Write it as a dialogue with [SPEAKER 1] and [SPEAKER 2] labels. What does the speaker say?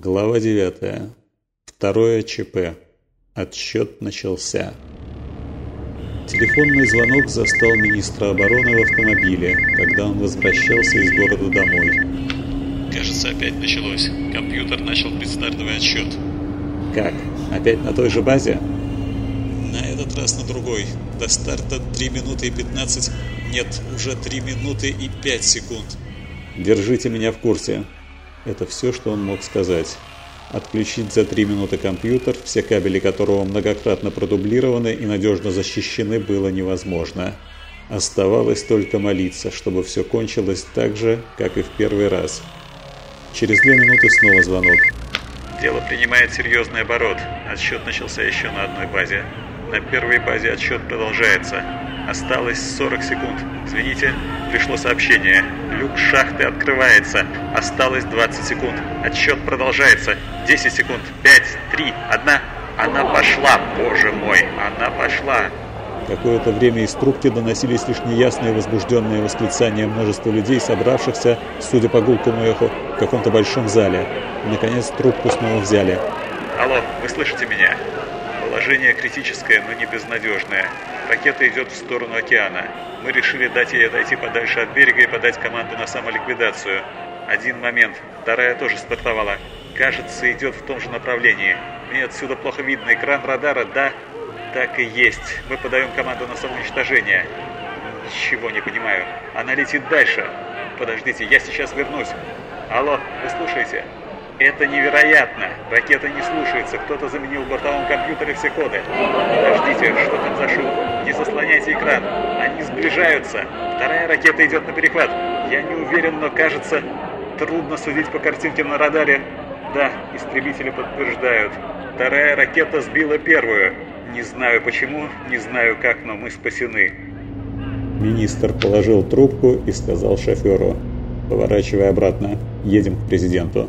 [SPEAKER 1] Глава 9. Второе ЧП. Отсчет начался. Телефонный звонок застал министра обороны в автомобиле, когда он возвращался из города домой.
[SPEAKER 2] Кажется, опять началось. Компьютер начал предстартовый отсчет.
[SPEAKER 1] Как? Опять на той же базе?
[SPEAKER 2] На этот раз на другой. До старта 3 минуты и 15... Нет, уже 3 минуты и 5 секунд.
[SPEAKER 1] Держите меня в курсе. Это все, что он мог сказать. Отключить за три минуты компьютер, все кабели которого многократно продублированы и надежно защищены, было невозможно. Оставалось только молиться, чтобы все кончилось так же, как и в первый раз. Через две минуты снова звонок.
[SPEAKER 2] Дело принимает серьезный оборот. Отсчет начался еще на одной базе. На первой базе отсчет продолжается. Осталось 40 секунд. Извините, пришло сообщение. Люк шахты открывается. Осталось 20 секунд. Отсчет продолжается. 10 секунд. 5, 3, 1. Она пошла, боже мой, она пошла.
[SPEAKER 1] Какое-то время из трубки доносились лишь неясные возбужденные восклицания множества людей, собравшихся, судя по гулкому эху, в каком-то большом зале. Наконец трубку снова взяли.
[SPEAKER 2] Алло, вы слышите меня? Положение критическое, но не безнадежное. Ракета идет в сторону океана. Мы решили дать ей отойти подальше от берега и подать команду на самоликвидацию. Один момент. Вторая тоже стартовала. Кажется, идет в том же направлении. Мне отсюда плохо видно. Экран радара, да? Так и есть. Мы подаем команду на самоуничтожение. Ничего не понимаю. Она летит дальше. Подождите, я сейчас вернусь. Алло, вы слушаете? Это невероятно! Ракета не слушается, кто-то заменил в бортовом компьютере все коды. Подождите, что там за шум? Не заслоняйте экран. Они сближаются. Вторая ракета идет на перехват. Я не уверен, но кажется, трудно судить по картинке на радаре. Да, истребители подтверждают. Вторая ракета сбила первую. Не знаю почему, не знаю как, но мы спасены.
[SPEAKER 1] Министр положил трубку и сказал шоферу, поворачивая обратно, едем к президенту.